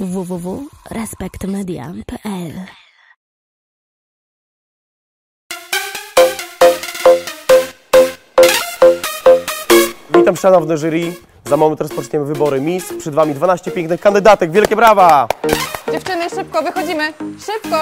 www.respektmedia.pl Witam szanowne jury. Za moment rozpoczniemy wybory Miss. Przed Wami 12 pięknych kandydatek. Wielkie brawa! Dziewczyny, szybko, wychodzimy! Szybko!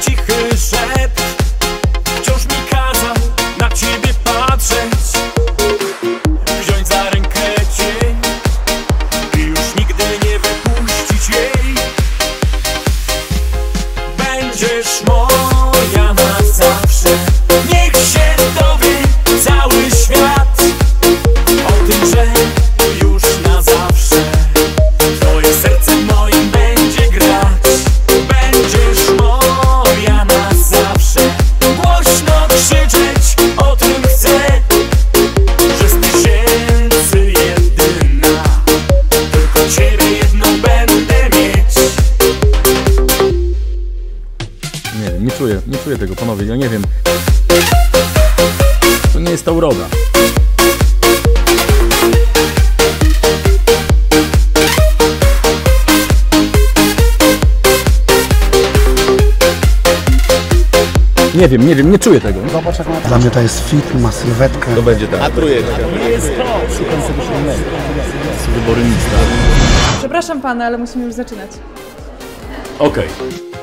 Cichy szept wciąż mi kazał na ciebie patrzeć. Wziąć za rękę cię i już nigdy nie wypuścić jej. Będziesz moja Nie wiem, nie czuję, nie czuję tego, panowie, ja nie wiem. To nie jest ta uroda. Nie wiem, nie wiem, nie czuję tego. Dla mnie to jest fit, ma sylwetkę. To będzie tak. A trójeczka. Wybory mista. Przepraszam pana, ale musimy już zaczynać. Okej. Piękna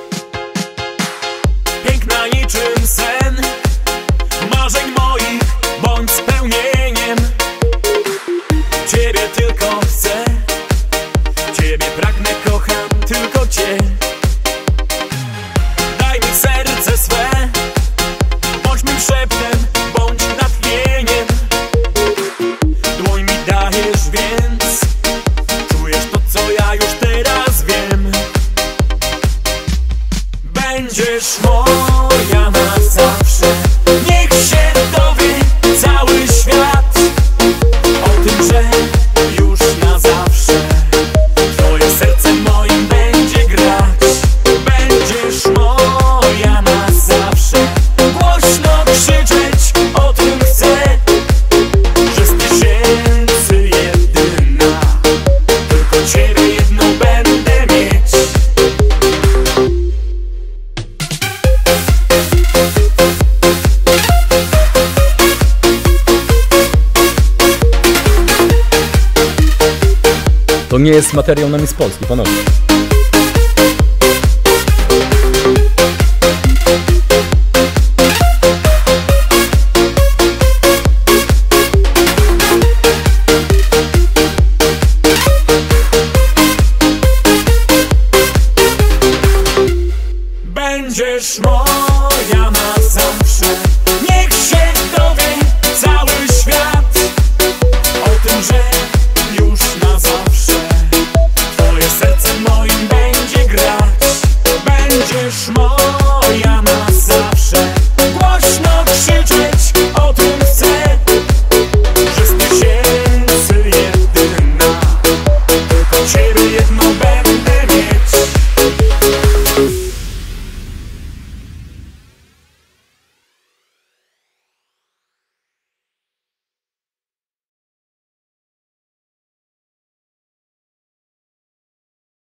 To nie jest materiał na Miss Polski, panowie.